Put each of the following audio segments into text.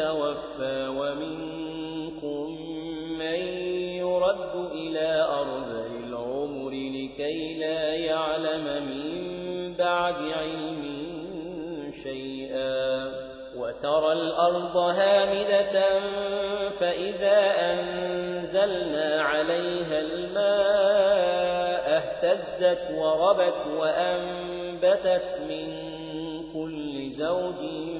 يتوفى ومنكم من يرد إلى أرض العمر لكي لا يعلم من بعد علم شيئا وترى الأرض هامدة فإذا أنزلنا عليها الماء اهتزت وربت وأنبتت من كل زوج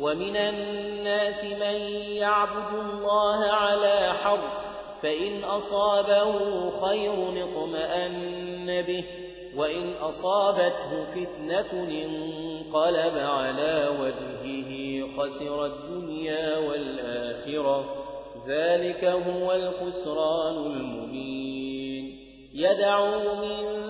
ومن الناس من يعبد الله على حرف فإن أصابه خير اطمأن به وإن أصابته فتنة انقلب على وجهه خسر الدنيا والآخرة. ذلك هو الخسران المبين. يدعو من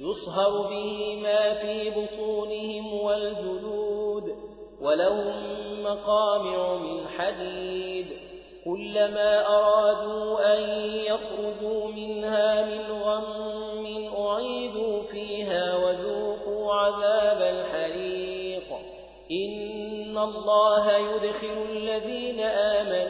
يصهر به ما في بطونهم والجلود ولهم مقامع من حديد كلما أرادوا أن يخرجوا منها من غم أعيدوا فيها وذوقوا عذاب الحريق إن الله يدخل الذين آمنوا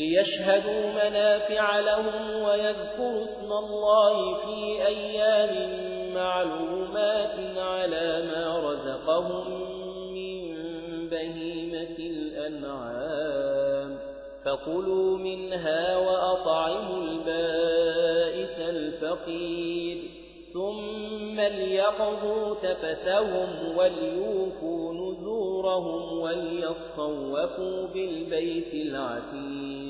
ليشهدوا منافع لهم ويذكروا اسم الله في أيام معلومات على ما رزقهم من بهيمة الأنعام. فكلوا منها وأطعموا البائس الفقير. ثم ليقضوا تفتهم وليوفوا نذورهم وليطوفوا بالبيت العتيق.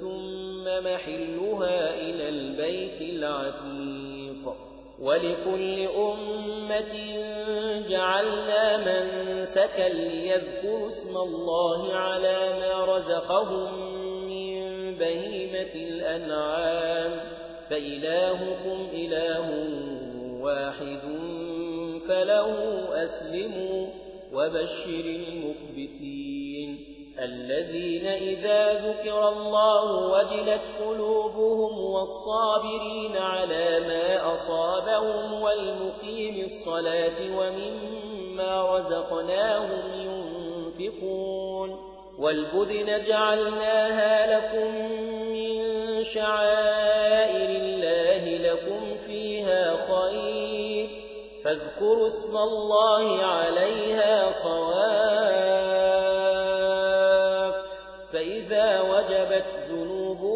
ثم محلها إلى البيت العتيق ولكل أمة جعلنا منسكا ليذكروا اسم الله على ما رزقهم من بهيمة الأنعام فإلهكم إله واحد فله أسلموا وبشر المخبتين الذين إذا ذكر الله وجلت قلوبهم والصابرين على ما أصابهم والمقيم الصلاة ومما رزقناهم ينفقون والبذن جعلناها لكم من شعائر الله لكم فيها خير فاذكروا اسم الله عليها صواف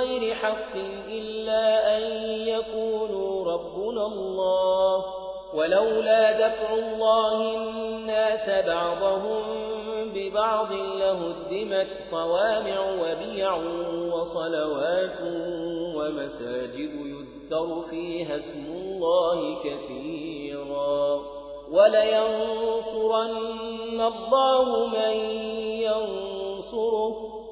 بغير حق إلا أن يقولوا ربنا الله ولولا دفع الله الناس بعضهم ببعض لهدمت صوامع وبيع وصلوات ومساجد يذكر فيها اسم الله كثيرا ولينصرن الله من ينصره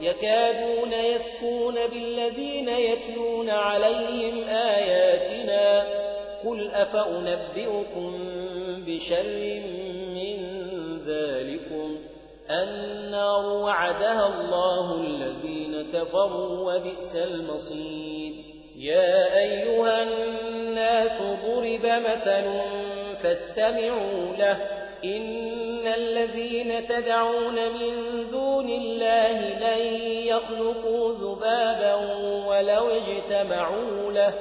يكادون يسكون بالذين يتلون عليهم آياتنا قل أفأنبئكم بشر من ذلكم النار وعدها الله الذين كفروا وبئس المصير يا أيها الناس ضرب مثل فاستمعوا له إن الذين تدعون من لن يخلقوا ذبابا ولو اجتمعوا له.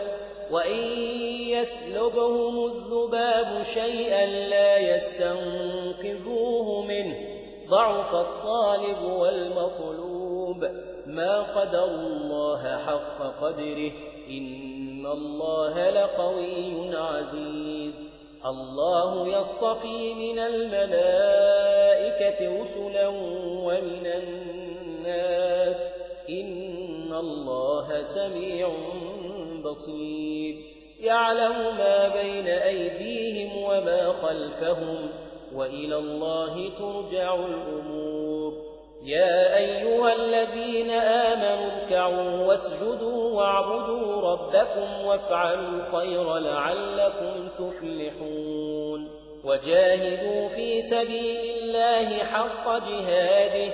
وإن يسلبهم الذباب شيئا لا يستنقذوه منه. ضعف الطالب والمطلوب. ما قدر الله حق قدره. إن الله لقوي عزيز. الله يصطفي من الملائكة رسلا ومن الناس إن الله سميع بصير يعلم ما بين أيديهم وما خلفهم وإلى الله ترجع الأمور يا أيها الذين آمنوا اركعوا واسجدوا واعبدوا ربكم وافعلوا الخير لعلكم تفلحون وجاهدوا في سبيل الله حق جهاده